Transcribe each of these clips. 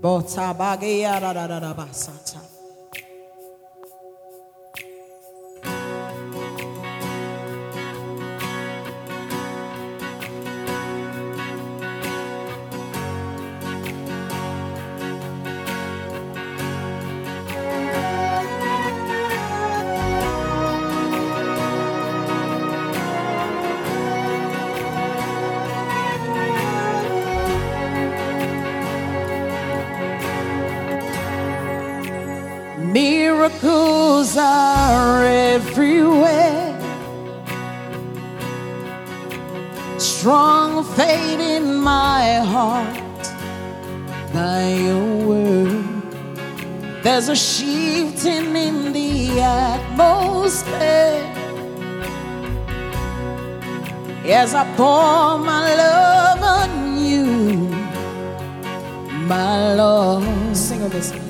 Botabagia da da da da basata. Miracles are everywhere. Strong faith in my heart by your word. There's a shifting in the atmosphere as I pour my love on you, my Lord. Sing this.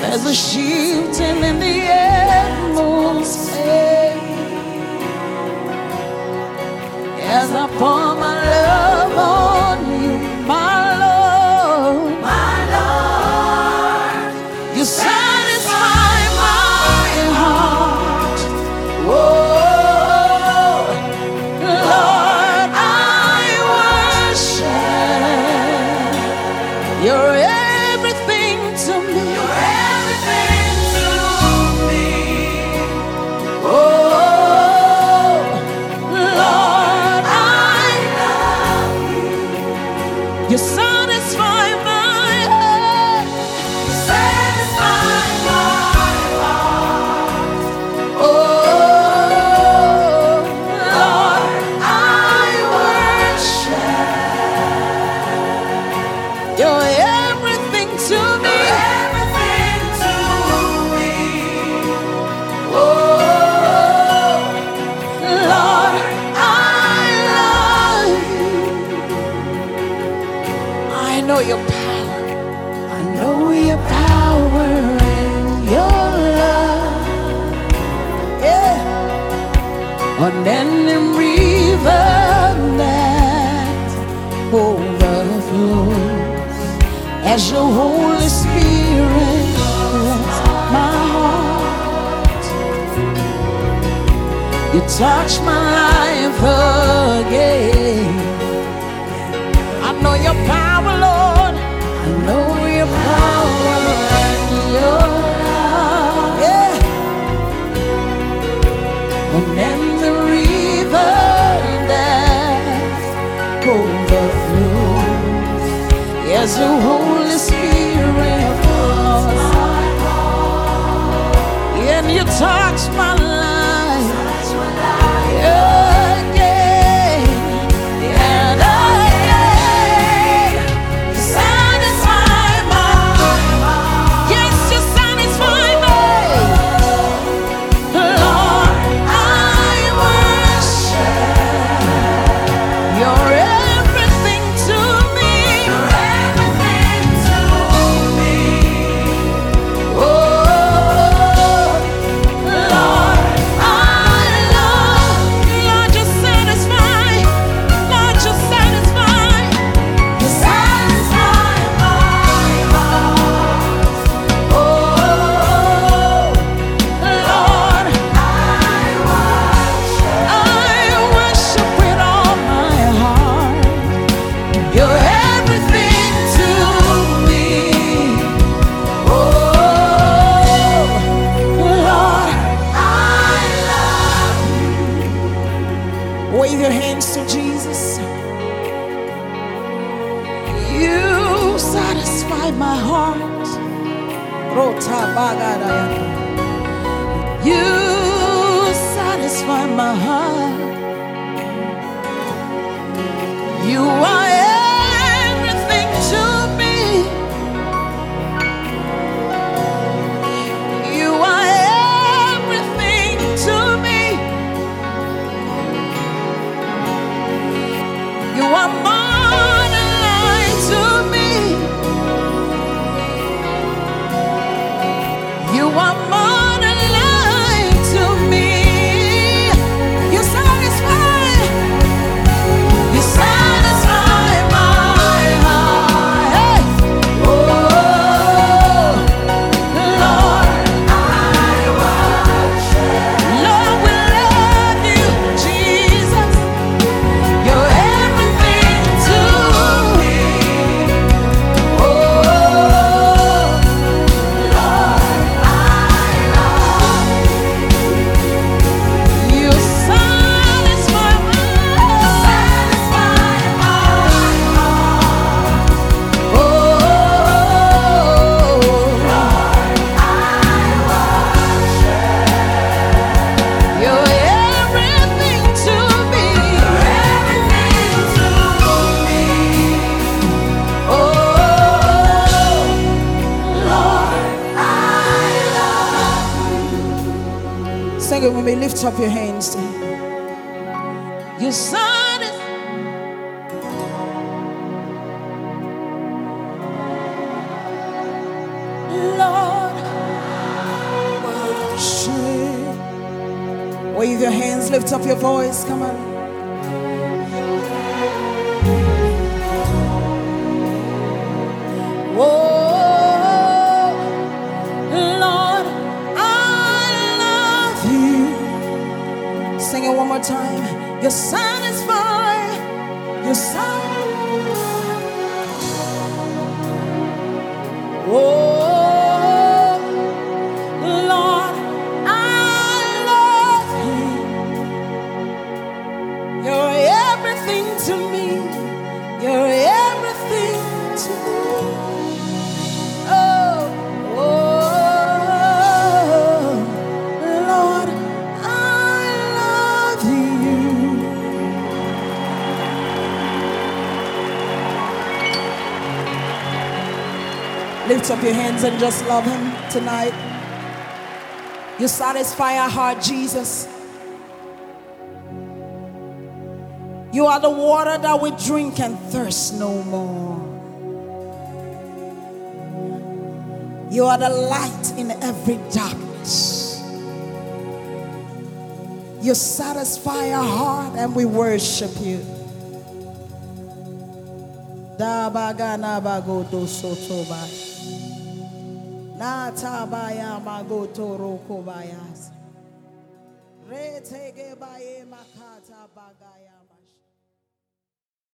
There's a shifting in the atmosphere as I pour my You're You're everything to me. Everything to me. Oh, Lord, I love you. I know your power. I know your power and your love. Yeah on any river that overflows as your Holy Spirit fills my heart. You touch my life as the Holy Spirit flows. And you touch my life satisfy my heart. You satisfy my heart. You are Sing it with me. Lift up your hands. Your son is. Lord, worship. Wave your hands, lift up your voice. Come on. Your son Lift up your hands and just love Him tonight. You satisfy our heart, Jesus. You are the water that we drink and thirst no more. You are the light in every darkness. You satisfy our heart and we worship you. Dabaganabagodo sotoba. Natabaya magoto rokobayas. Retege baye makata bagaya.